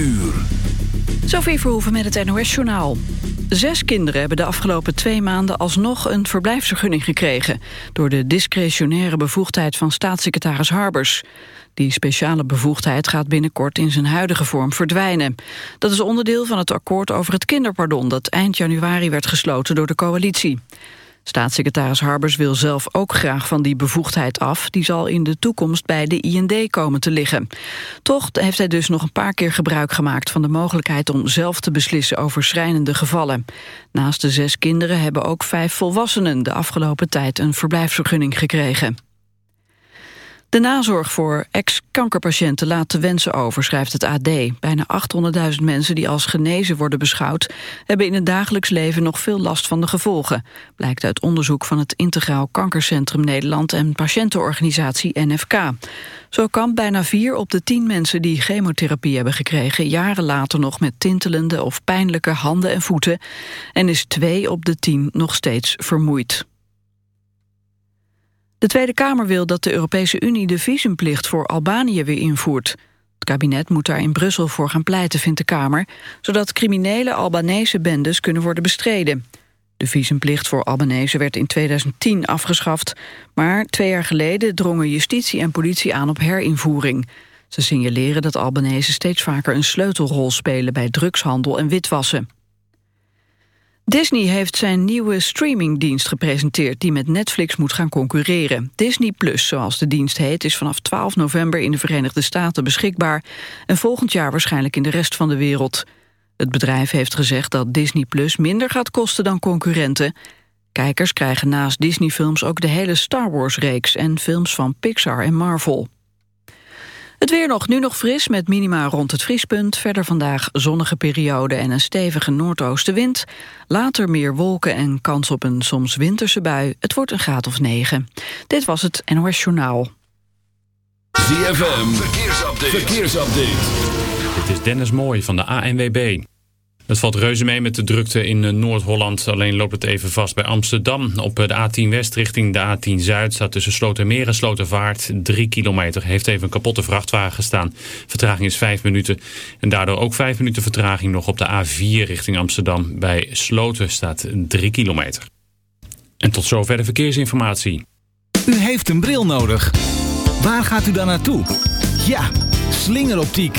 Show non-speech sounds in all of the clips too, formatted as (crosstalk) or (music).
uur. Sophie Verhoeven met het NOS-journaal. Zes kinderen hebben de afgelopen twee maanden alsnog een verblijfsvergunning gekregen... door de discretionaire bevoegdheid van staatssecretaris Harbers. Die speciale bevoegdheid gaat binnenkort in zijn huidige vorm verdwijnen. Dat is onderdeel van het akkoord over het kinderpardon... dat eind januari werd gesloten door de coalitie. Staatssecretaris Harbers wil zelf ook graag van die bevoegdheid af. Die zal in de toekomst bij de IND komen te liggen. Toch heeft hij dus nog een paar keer gebruik gemaakt van de mogelijkheid om zelf te beslissen over schrijnende gevallen. Naast de zes kinderen hebben ook vijf volwassenen de afgelopen tijd een verblijfsvergunning gekregen. De nazorg voor ex-kankerpatiënten laat te wensen over, schrijft het AD. Bijna 800.000 mensen die als genezen worden beschouwd... hebben in het dagelijks leven nog veel last van de gevolgen. Blijkt uit onderzoek van het Integraal Kankercentrum Nederland... en patiëntenorganisatie NFK. Zo kan bijna vier op de tien mensen die chemotherapie hebben gekregen... jaren later nog met tintelende of pijnlijke handen en voeten... en is twee op de tien nog steeds vermoeid. De Tweede Kamer wil dat de Europese Unie de visumplicht voor Albanië weer invoert. Het kabinet moet daar in Brussel voor gaan pleiten, vindt de Kamer... zodat criminele Albanese bendes kunnen worden bestreden. De visumplicht voor Albanese werd in 2010 afgeschaft... maar twee jaar geleden drongen justitie en politie aan op herinvoering. Ze signaleren dat Albanese steeds vaker een sleutelrol spelen... bij drugshandel en witwassen. Disney heeft zijn nieuwe streamingdienst gepresenteerd... die met Netflix moet gaan concurreren. Disney Plus, zoals de dienst heet, is vanaf 12 november... in de Verenigde Staten beschikbaar... en volgend jaar waarschijnlijk in de rest van de wereld. Het bedrijf heeft gezegd dat Disney Plus minder gaat kosten dan concurrenten. Kijkers krijgen naast Disney-films ook de hele Star Wars-reeks... en films van Pixar en Marvel. Het weer nog, nu nog fris met minima rond het vriespunt. Verder vandaag zonnige periode en een stevige noordoostenwind. Later meer wolken en kans op een soms winterse bui. Het wordt een graad of negen. Dit was het NOS Journaal. ZFM, verkeersupdate. verkeersupdate. Dit is Dennis Mooij van de ANWB. Het valt reuze mee met de drukte in eh, Noord-Holland. Alleen loopt het even vast bij Amsterdam. Op eh, de A10 West richting de A10 Zuid staat tussen Slotermeer en Slotervaart 3 kilometer. Heeft even een kapotte vrachtwagen gestaan. Vertraging is 5 minuten. En daardoor ook 5 minuten vertraging nog op de A4 richting Amsterdam. Bij Sloten staat 3 kilometer. En tot zover de verkeersinformatie. U heeft een bril nodig. Waar gaat u dan naartoe? Ja, slingeroptiek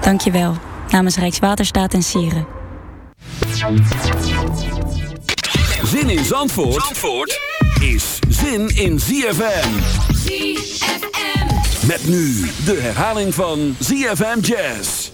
Dank je wel. Namens Rijkswaterstaat en Sieren. Zin in Zandvoort, Zandvoort is zin in ZFM. ZFM. Met nu de herhaling van ZFM Jazz.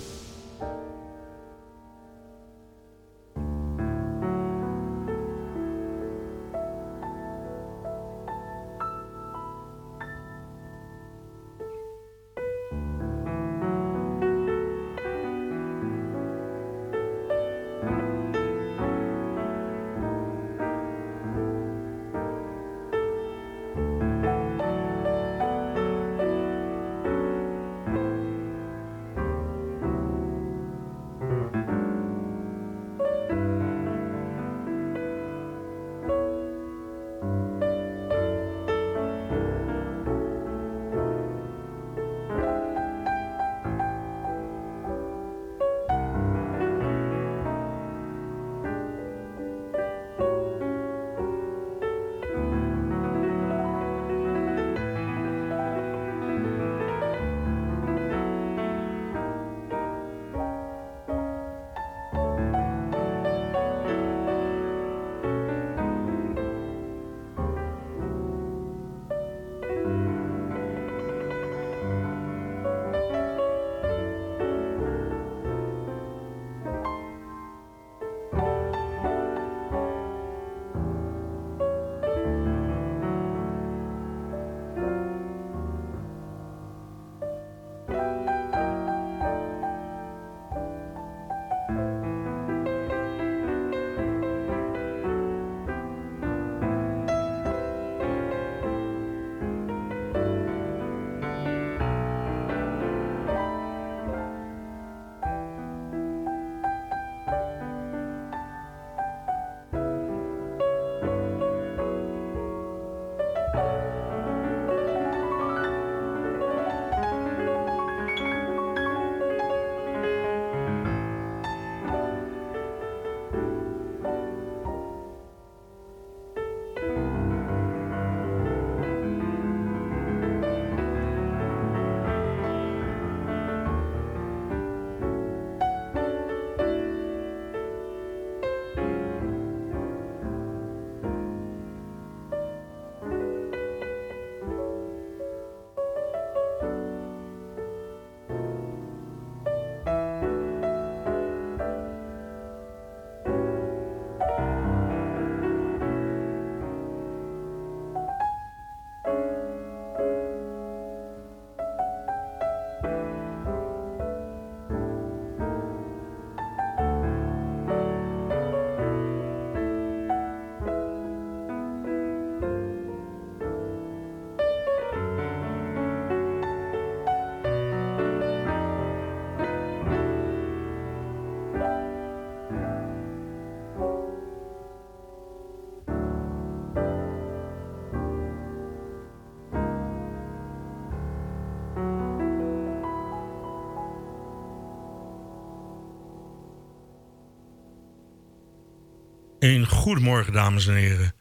Een goedemorgen, dames en heren.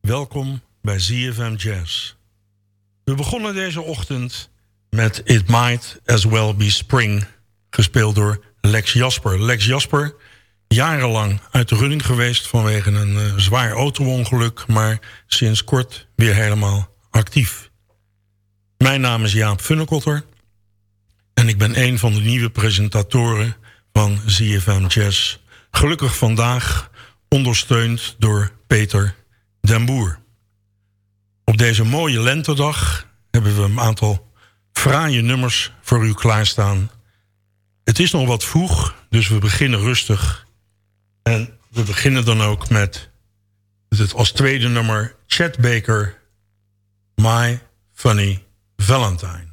Welkom bij ZFM Jazz. We begonnen deze ochtend met It Might As Well Be Spring... gespeeld door Lex Jasper. Lex Jasper, jarenlang uit de running geweest... vanwege een uh, zwaar auto-ongeluk... maar sinds kort weer helemaal actief. Mijn naam is Jaap Funnekotter... en ik ben een van de nieuwe presentatoren van ZFM Jazz. Gelukkig vandaag ondersteund door Peter den Boer. Op deze mooie lentedag hebben we een aantal fraaie nummers voor u klaarstaan. Het is nog wat vroeg, dus we beginnen rustig. En we beginnen dan ook met het als tweede nummer Chet Baker, My Funny Valentine.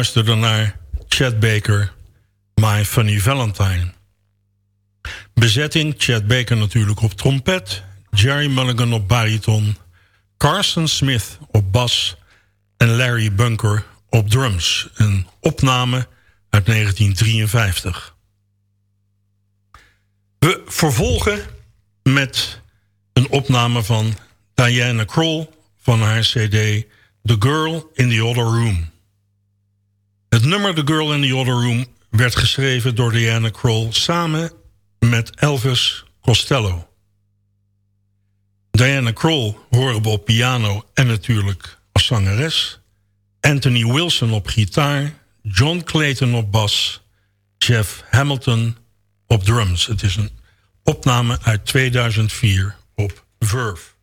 Luisterde naar Chad Baker, My Funny Valentine. Bezetting Chad Baker natuurlijk op trompet... Jerry Mulligan op bariton... Carson Smith op bas... en Larry Bunker op drums. Een opname uit 1953. We vervolgen met een opname van Diana Kroll... van haar cd The Girl in the Other Room. Het nummer The Girl in the Other Room werd geschreven door Diana Kroll... samen met Elvis Costello. Diana Kroll horen we op piano en natuurlijk als zangeres. Anthony Wilson op gitaar. John Clayton op bas. Jeff Hamilton op drums. Het is een opname uit 2004 op Verve.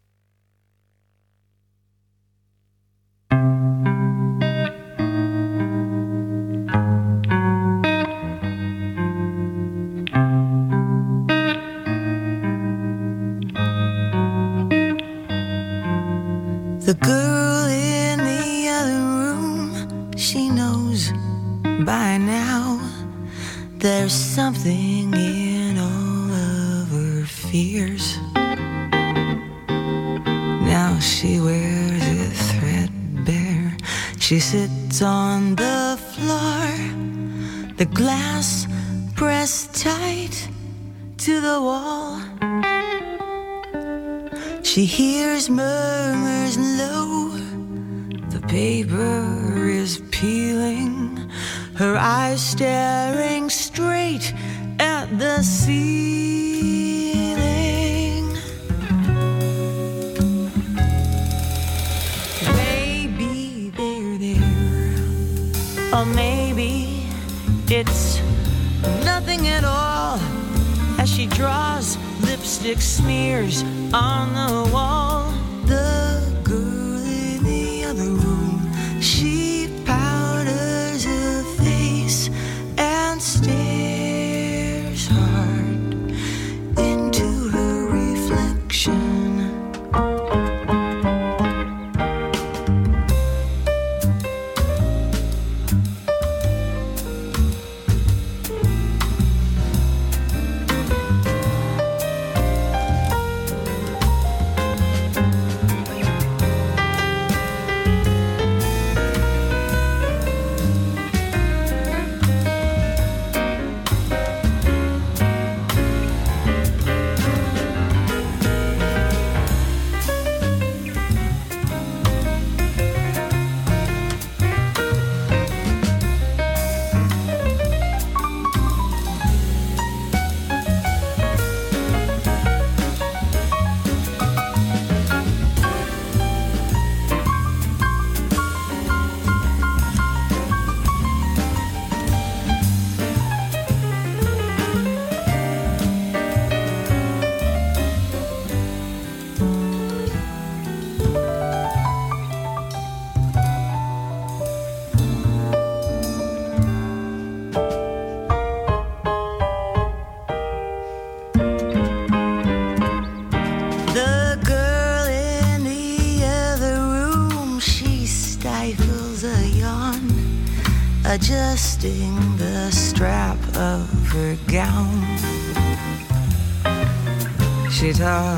The girl in the other room, she knows by now there's something in all of her fears. Now she wears it threadbare. She sits on the floor, the glass pressed tight to the wall. She hears murmurs low. The paper is peeling. Her eyes staring straight at the ceiling. Maybe they're there. Or maybe it's nothing at all as she draws lipstick smears on the wall. The girl in the other room,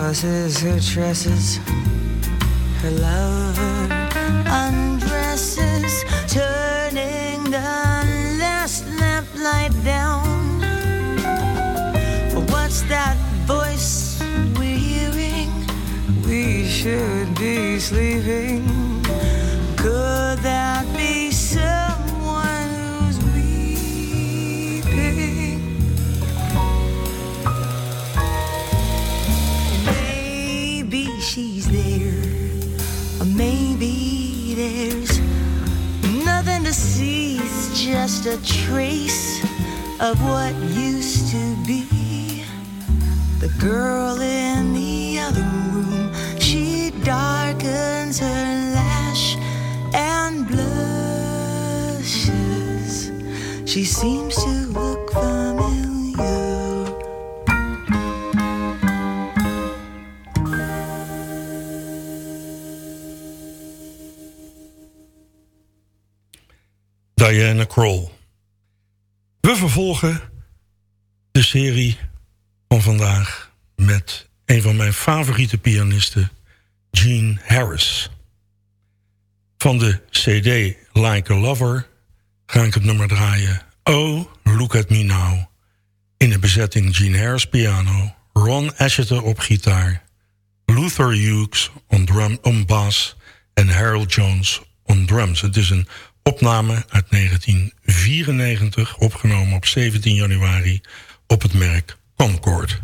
tosses her tresses, her lover undresses, turning the last lamplight down. What's that voice we're hearing? We should be sleeping. Just a trace of what used to be. The girl in the other room, she darkens her lash and blushes. She seems Kroll. We vervolgen de serie van vandaag met een van mijn favoriete pianisten, Gene Harris. Van de CD Like a Lover ga ik het nummer draaien Oh, Look at Me Now. In de bezetting Gene Harris piano, Ron Asheter op gitaar... Luther Hughes on, drum, on bass en Harold Jones on drums. Het is een opname uit 1994, opgenomen op 17 januari op het merk Concord.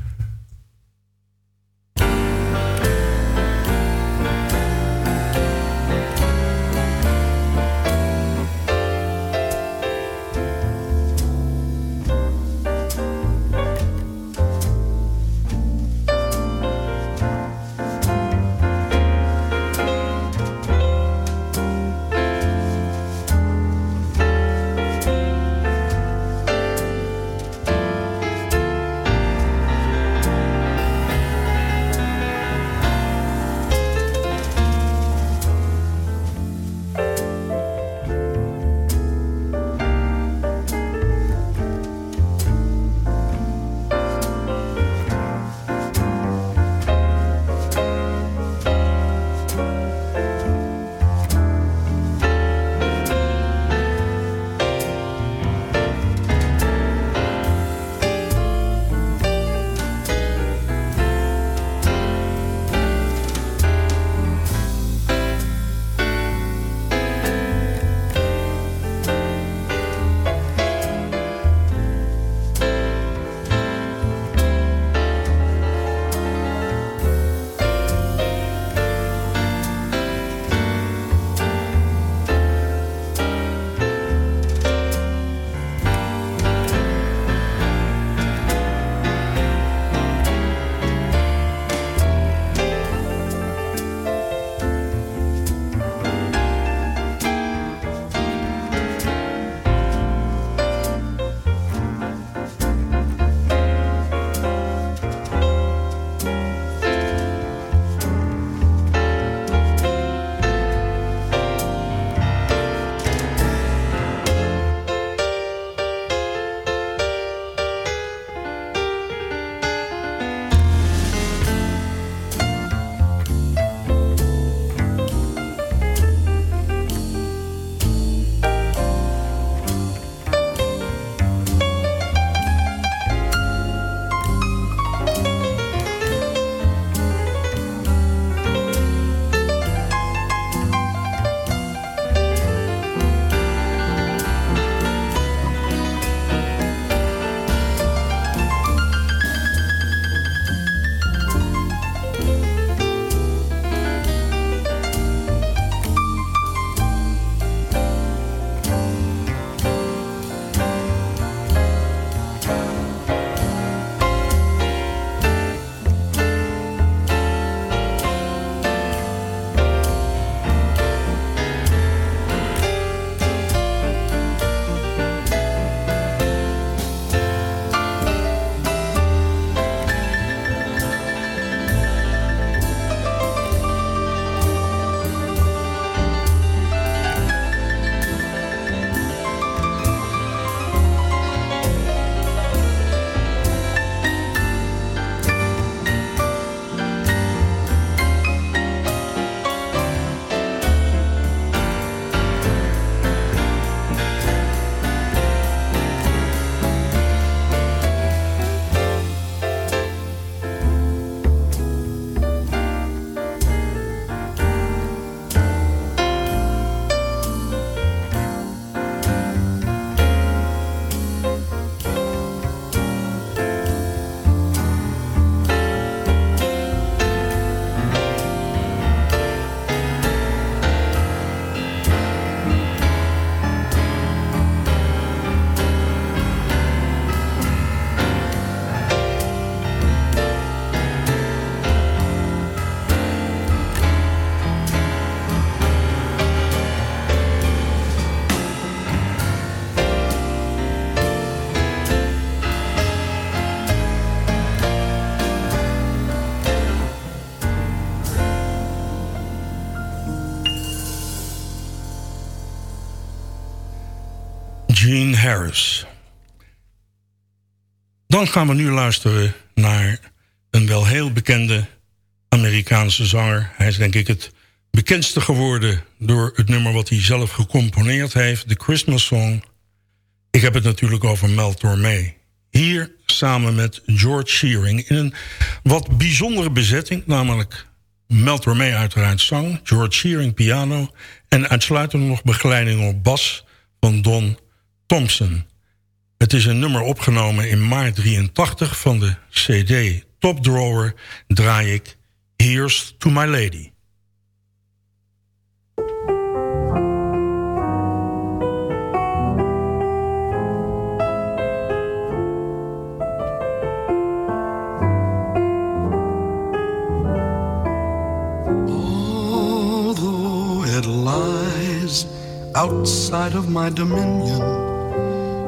Gene Harris. Dan gaan we nu luisteren naar een wel heel bekende Amerikaanse zanger. Hij is denk ik het bekendste geworden door het nummer wat hij zelf gecomponeerd heeft. De Christmas Song. Ik heb het natuurlijk over Mel Tormé. Hier samen met George Shearing in een wat bijzondere bezetting. Namelijk Mel Tormé uiteraard zang, George Shearing piano... en uitsluitend nog begeleiding op bas van Don Thompson. Het is een nummer opgenomen in maart 83 van de CD Top Drawer... draai ik Here's to My Lady. outside of my dominion.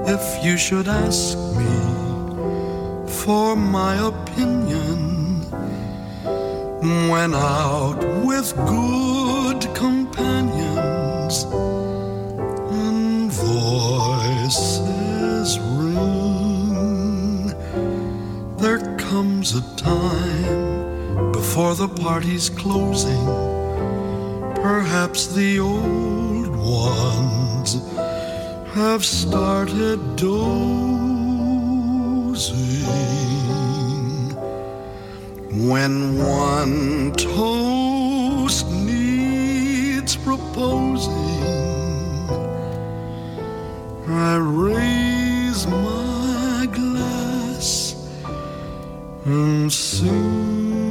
If you should ask me for my opinion, when out with good companions and voices ring, there comes a time before the party's closing. Perhaps the old ones have started dozing. When one toast needs proposing I raise my glass and sing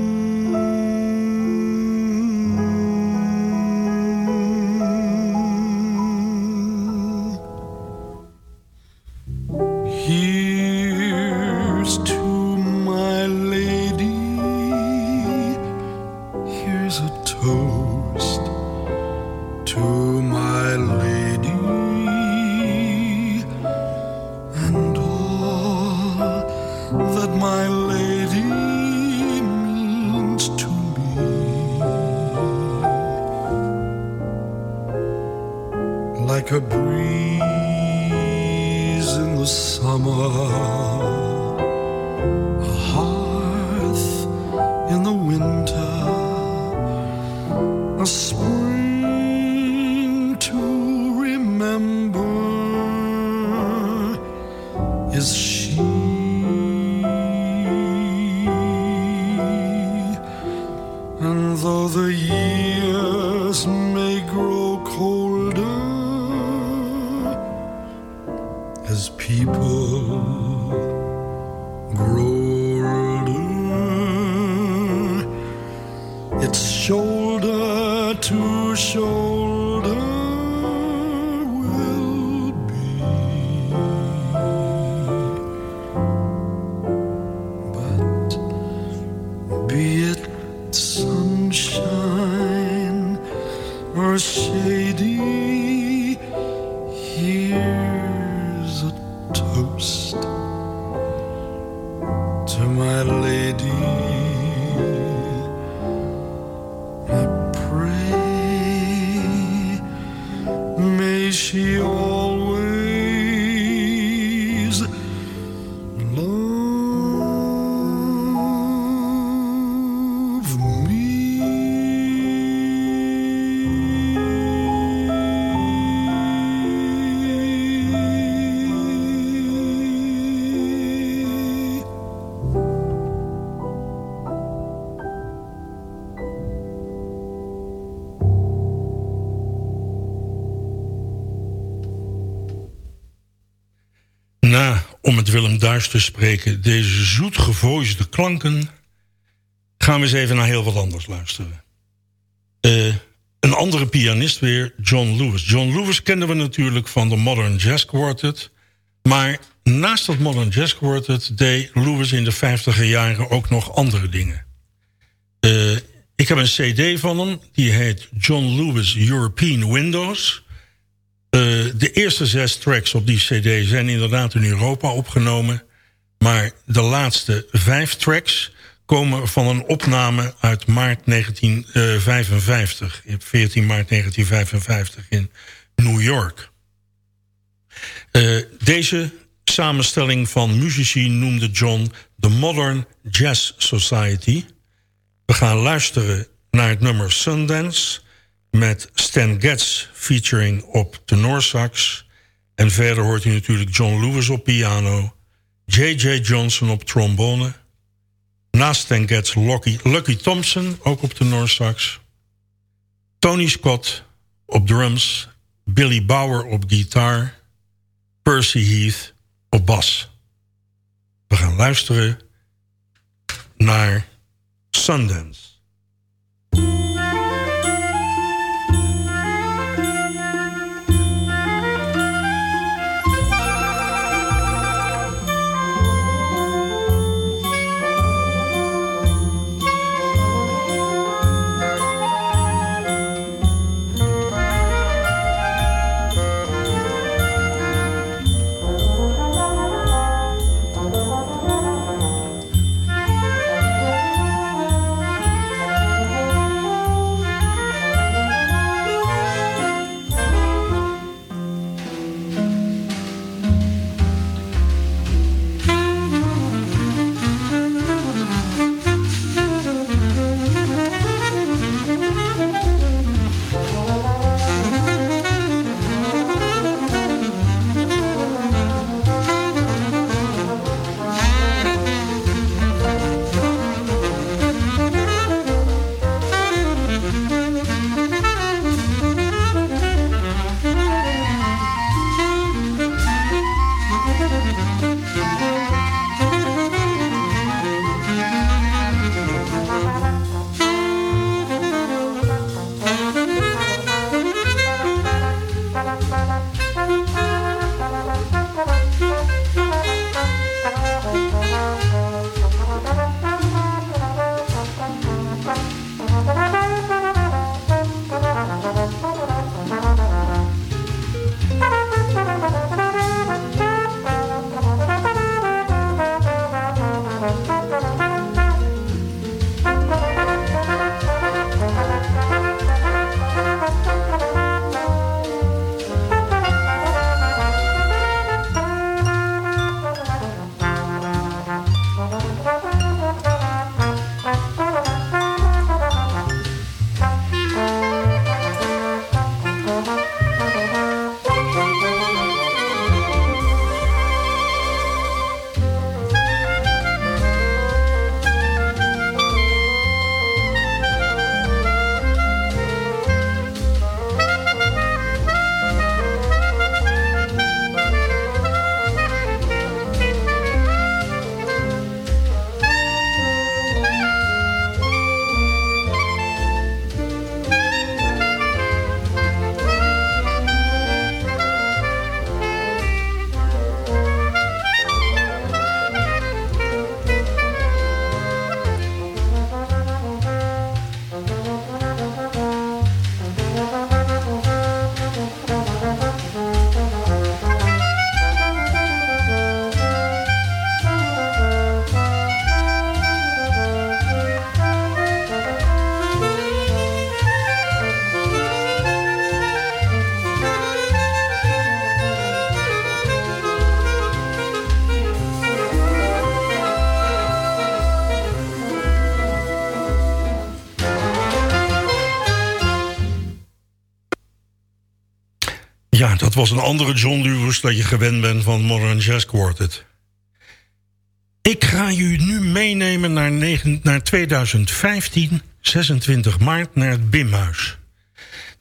she always Duis te spreken... deze zoetgevoisde klanken... gaan we eens even naar heel wat anders luisteren. Uh, een andere pianist weer, John Lewis. John Lewis kennen we natuurlijk van de Modern Jazz Quartet... maar naast dat Modern Jazz Quartet... deed Lewis in de 50 jaren ook nog andere dingen. Uh, ik heb een cd van hem, die heet John Lewis European Windows... Eh, de eerste zes tracks op die cd zijn inderdaad in Europa opgenomen. Maar de laatste vijf tracks komen van een opname uit maart 1955. 14 maart 1955 in New York. Uh, deze samenstelling van muzici noemde John de Modern Jazz Society. We gaan luisteren naar het nummer Sundance... met Stan Getz featuring op tenorsax. En verder hoort u natuurlijk John Lewis op piano... J.J. Johnson op trombone... naast Stan Getz Lucky, Lucky Thompson, ook op tenorsax... Tony Scott op drums... Billy Bauer op gitaar... Percy Heath op bas. We gaan luisteren naar Sundance. Dat was een andere John Lewis dat je gewend bent van Modern Jazz Quartet. Ik ga je nu meenemen naar, 9, naar 2015, 26 maart, naar het Bimhuis.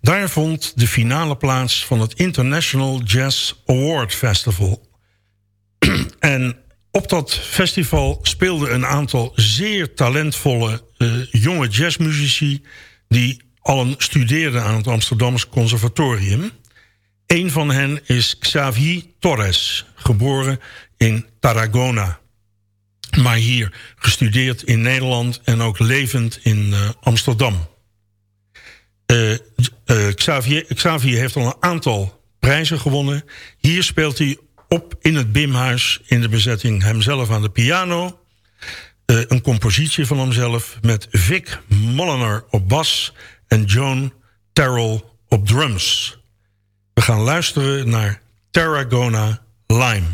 Daar vond de finale plaats van het International Jazz Award Festival. (clears throat) en op dat festival speelden een aantal zeer talentvolle uh, jonge jazzmuzici... die allen studeerden aan het Amsterdamse Conservatorium... Een van hen is Xavier Torres, geboren in Tarragona. Maar hier gestudeerd in Nederland en ook levend in uh, Amsterdam. Uh, uh, Xavier, Xavier heeft al een aantal prijzen gewonnen. Hier speelt hij op in het Bimhuis in de bezetting hemzelf aan de piano. een compositie van hemzelf met Vic Molliner op bas en Joan Terrell op drums. We gaan luisteren naar Tarragona Lime.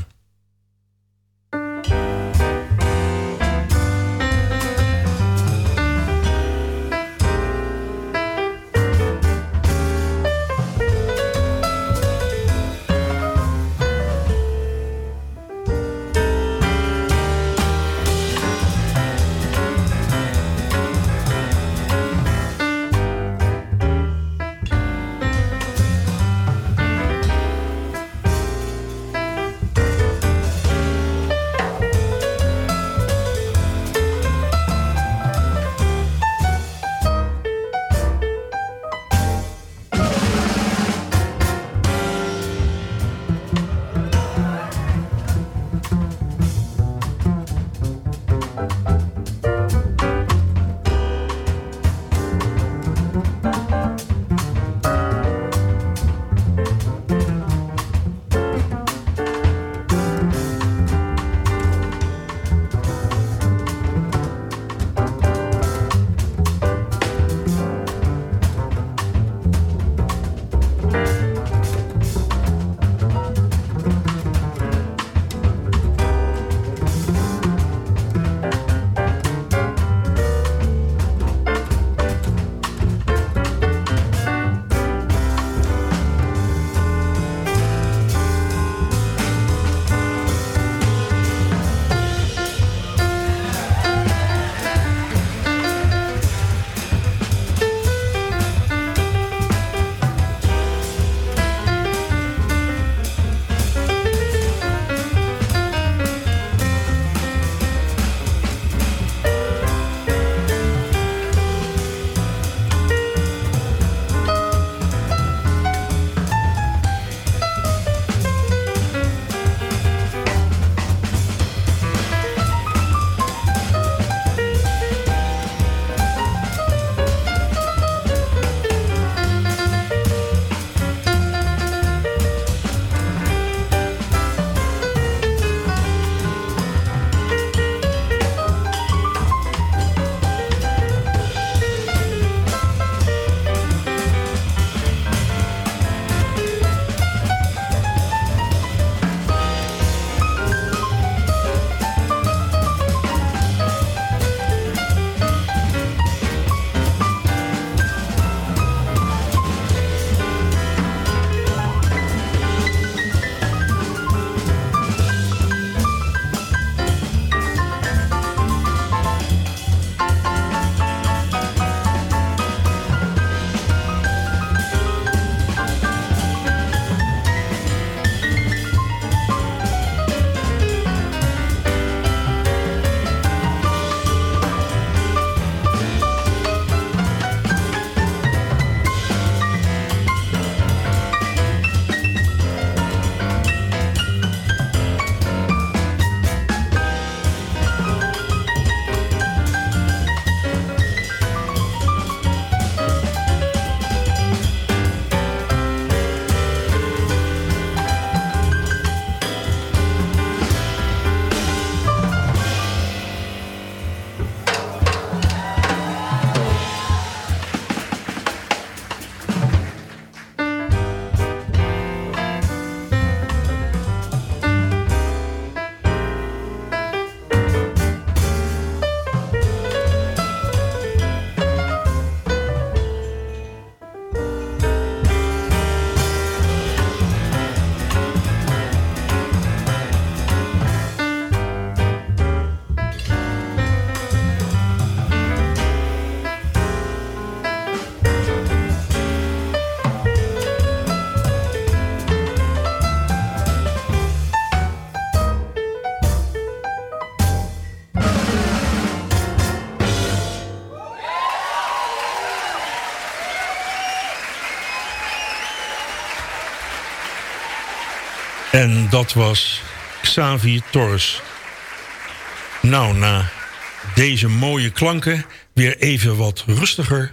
En dat was Xavi Torres. Nou, na deze mooie klanken weer even wat rustiger.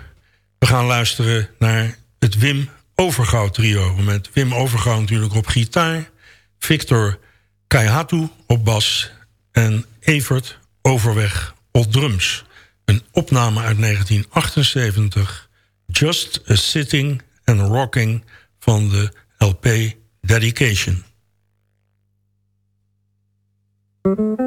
We gaan luisteren naar het Wim Overgouw trio. Met Wim Overgouw natuurlijk op gitaar. Victor Kaihatu op bas. En Evert Overweg op drums. Een opname uit 1978. Just a Sitting and Rocking van de LP Dedication. Just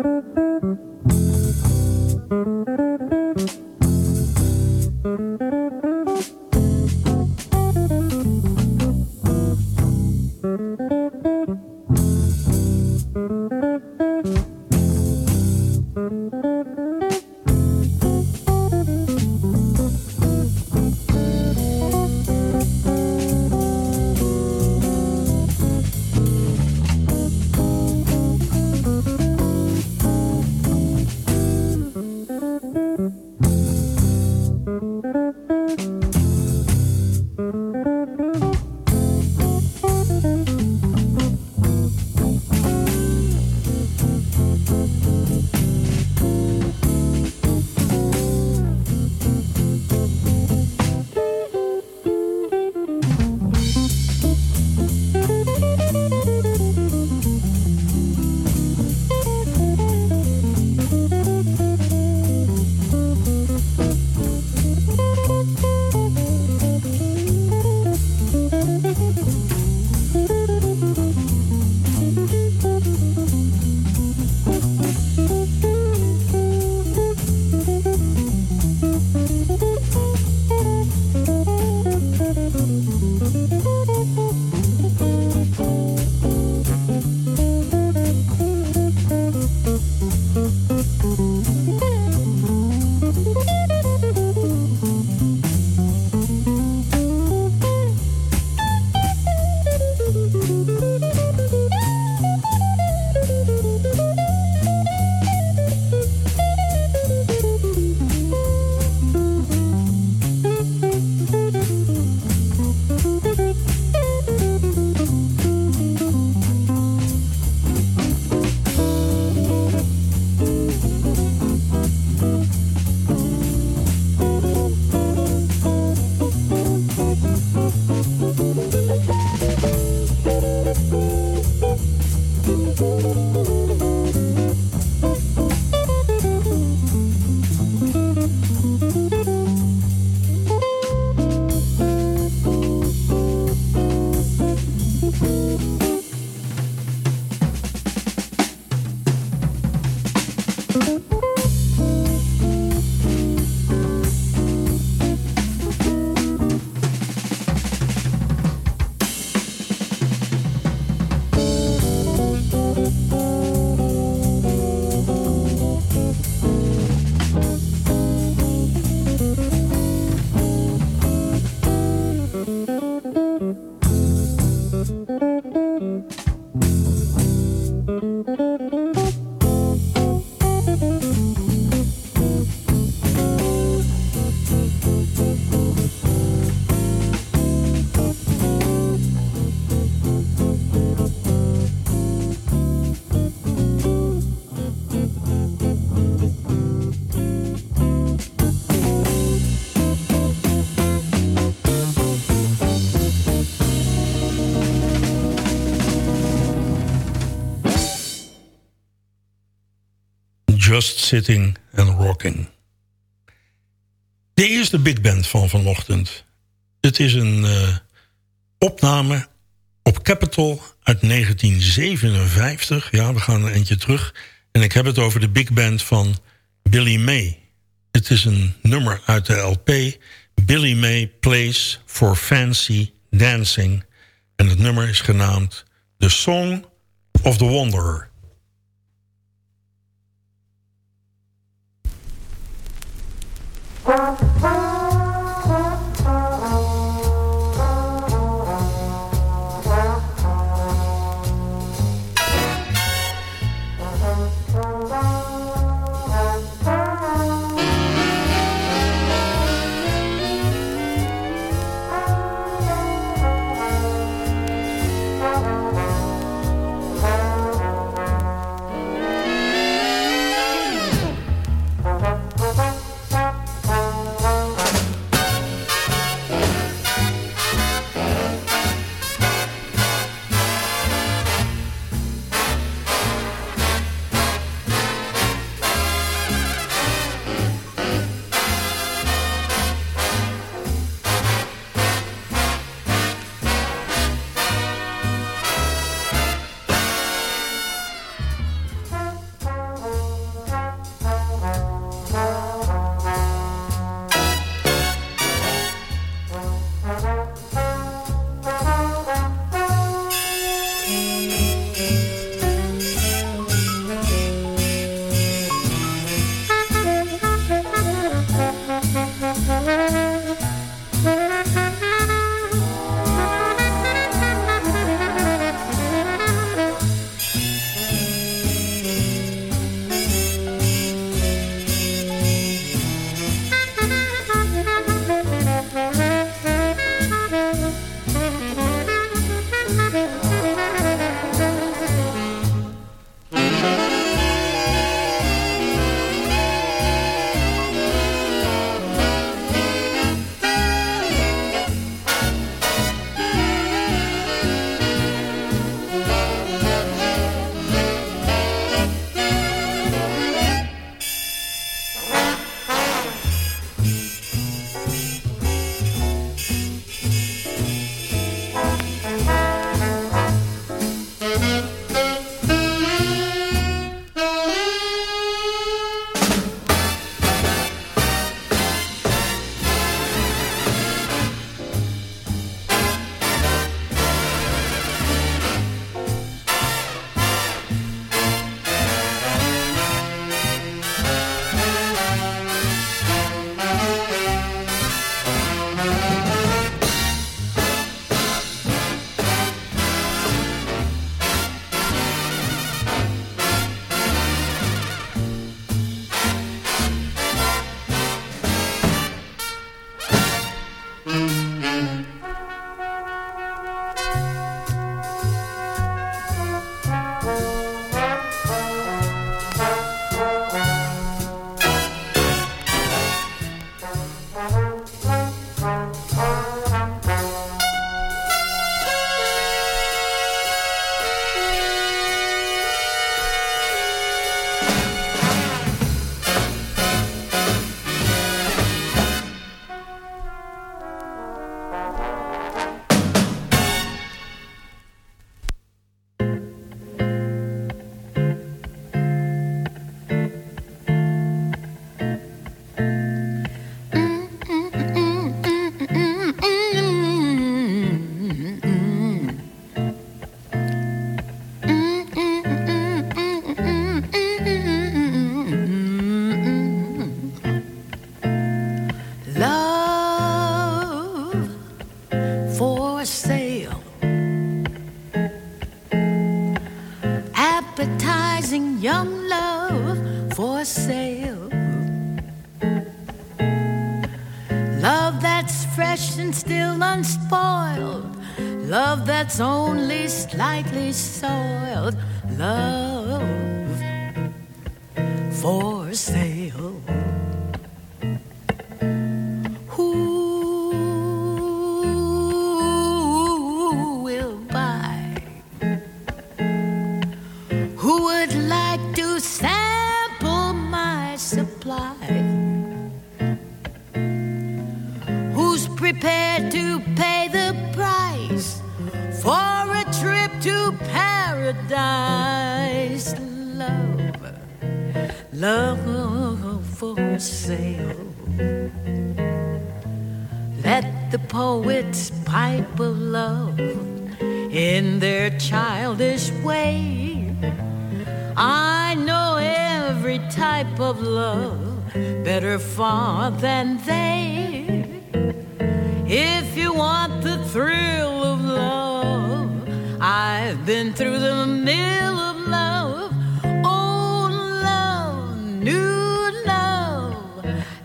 Sitting and Rocking. De eerste big band van vanochtend. Het is een uh, opname op Capitol uit 1957. Ja, we gaan een eentje terug. En ik heb het over de big band van Billy May. Het is een nummer uit de LP... Billy May Plays for Fancy Dancing. En het nummer is genaamd The Song of the Wanderer.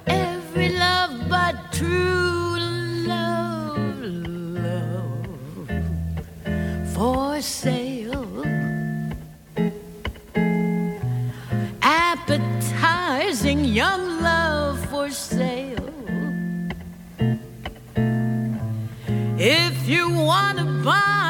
Every love but true love, love for sale. Appetizing young love for sale. If you want to buy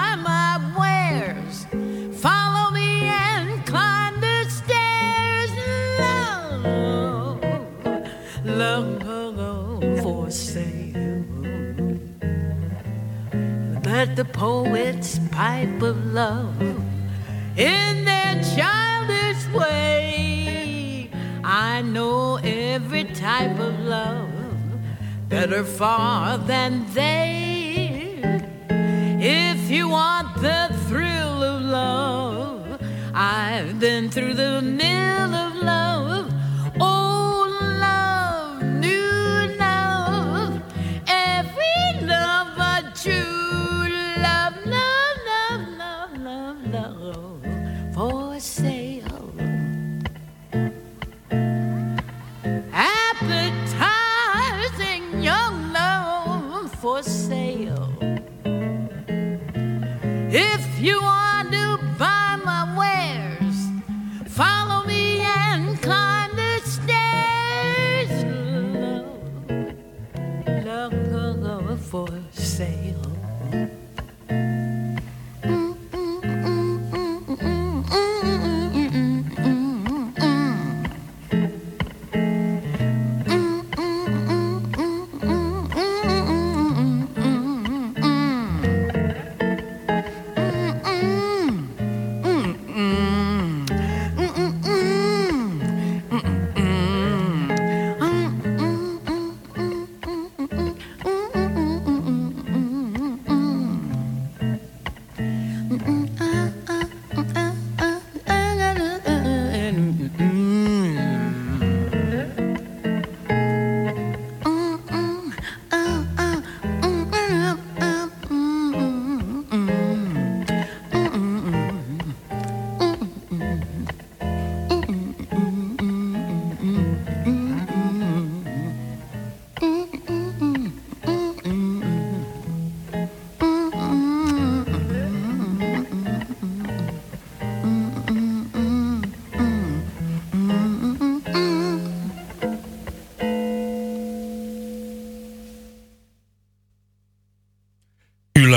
poets pipe of love in their childish way. I know every type of love better far than they. If you want the thrill of love, I've been through the mill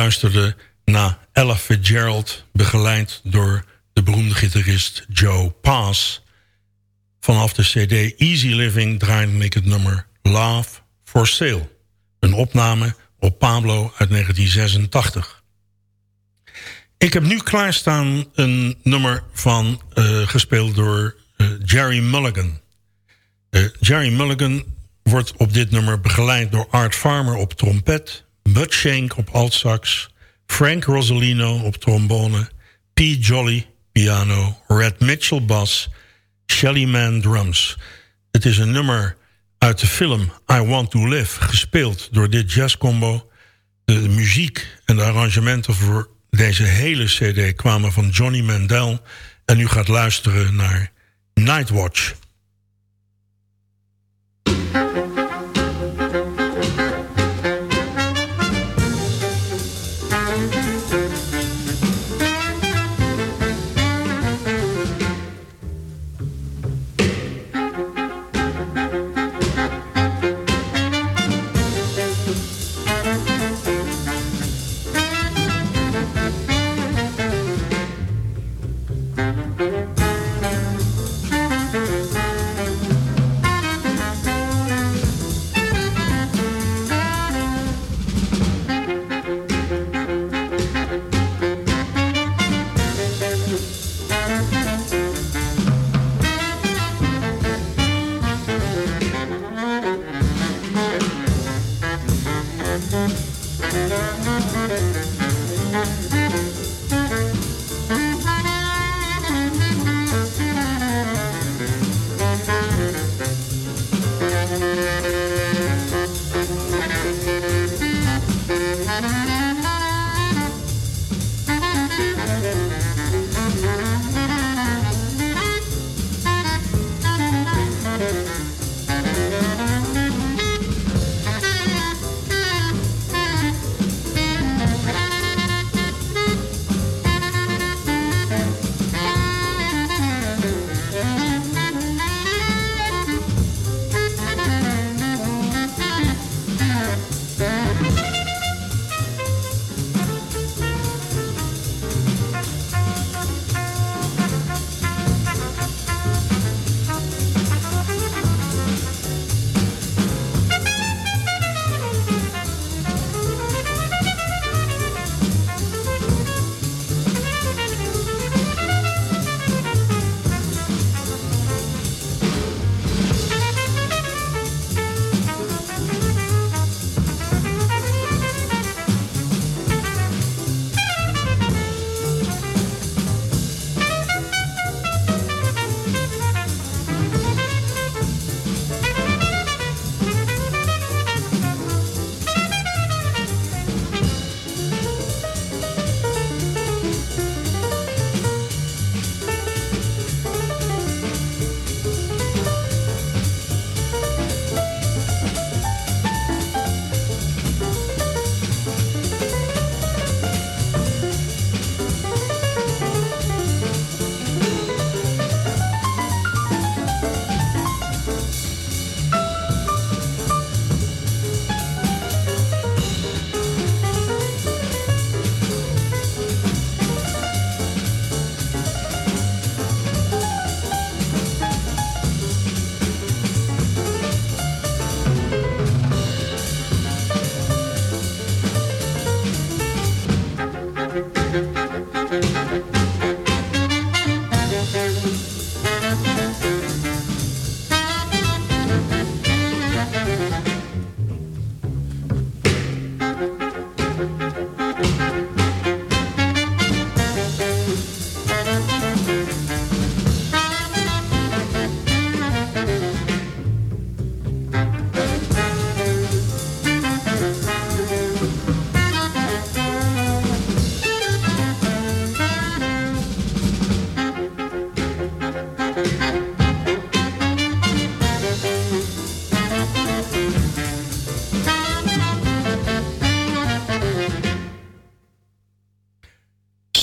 luisterde naar Ella Fitzgerald, begeleid door de beroemde gitarist Joe Pass. Vanaf de cd Easy Living draaide ik het nummer Love for Sale. Een opname op Pablo uit 1986. Ik heb nu klaarstaan een nummer van, eh, gespeeld door eh, Jerry Mulligan. Eh, Jerry Mulligan wordt op dit nummer begeleid door Art Farmer op trompet... Bud Shank op altsax, Frank Rosolino op trombone... P. Jolly piano, Red Mitchell bas, Shelly Man drums. Het is een nummer uit de film I Want To Live... gespeeld door dit jazzcombo. De muziek en de arrangementen voor deze hele cd kwamen van Johnny Mandel... En u gaat luisteren naar Nightwatch.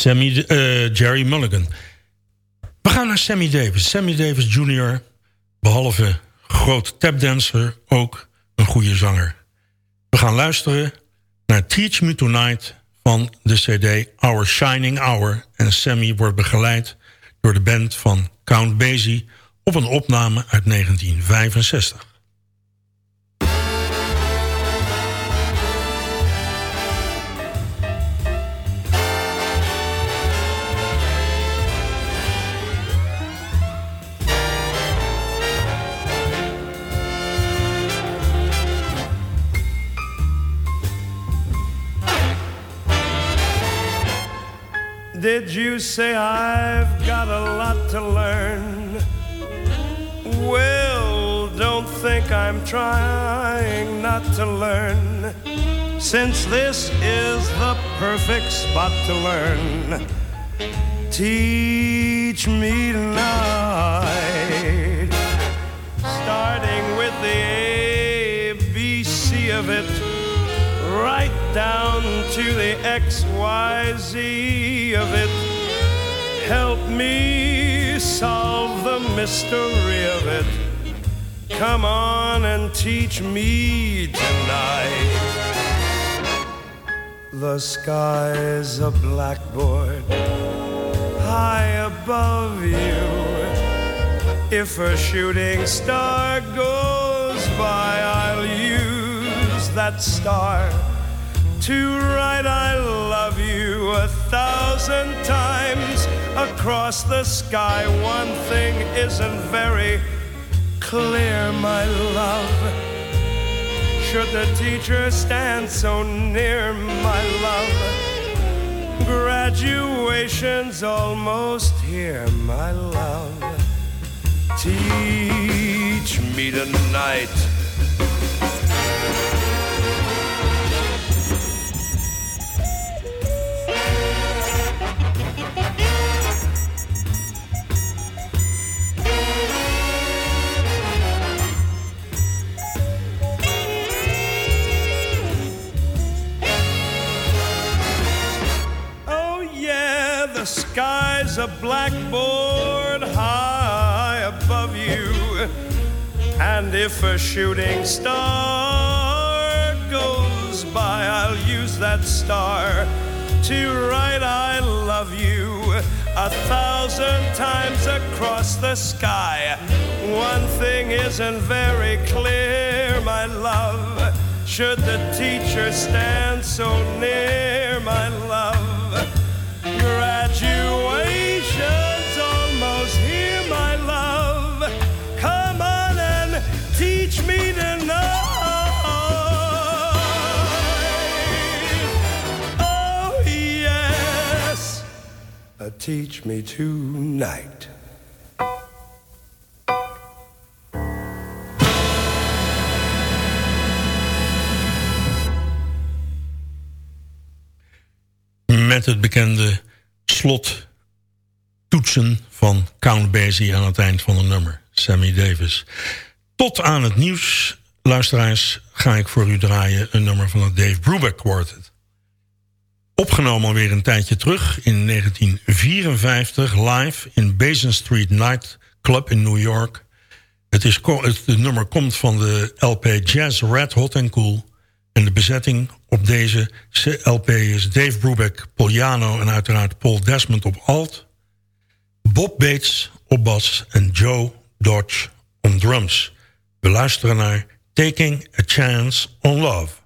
Sammy, uh, Jerry Mulligan. We gaan naar Sammy Davis. Sammy Davis Jr., behalve groot tapdancer, ook een goede zanger. We gaan luisteren naar Teach Me Tonight van de cd Our Shining Hour. En Sammy wordt begeleid door de band van Count Basie... op een opname uit 1965. Did you say I've got a lot to learn? Well, don't think I'm trying not to learn, since this is the perfect spot to learn. Teach me tonight. Starting with the ABC of it, right down to the XYZ of it. Help me solve the mystery of it. Come on and teach me tonight. The sky's a blackboard high above you. If a shooting star goes by, I'll use that star to write I love you a thousand times across the sky. One thing isn't very clear, my love. Should the teacher stand so near, my love? Graduation's almost here, my love. Teach me tonight. Sky's a blackboard high above you. And if a shooting star goes by, I'll use that star to write I love you a thousand times across the sky. One thing isn't very clear, my love. Should the teacher stand so near, my love? Graduation's almost here, my love. Come on and teach me tonight. Oh, yes. Uh, teach me tonight. Met het bekende slot toetsen van Count Basie aan het eind van een nummer. Sammy Davis. Tot aan het nieuws, luisteraars, ga ik voor u draaien... een nummer van het Dave Brubeck Quartet. Opgenomen alweer een tijdje terug in 1954... live in Basin Street Night Club in New York. Het, is, het nummer komt van de LP Jazz Red Hot and Cool... En de bezetting op deze LP is Dave Brubeck, Poliano en uiteraard Paul Desmond op alt. Bob Bates op bas en Joe Dodge on drums. We luisteren naar Taking a Chance on Love.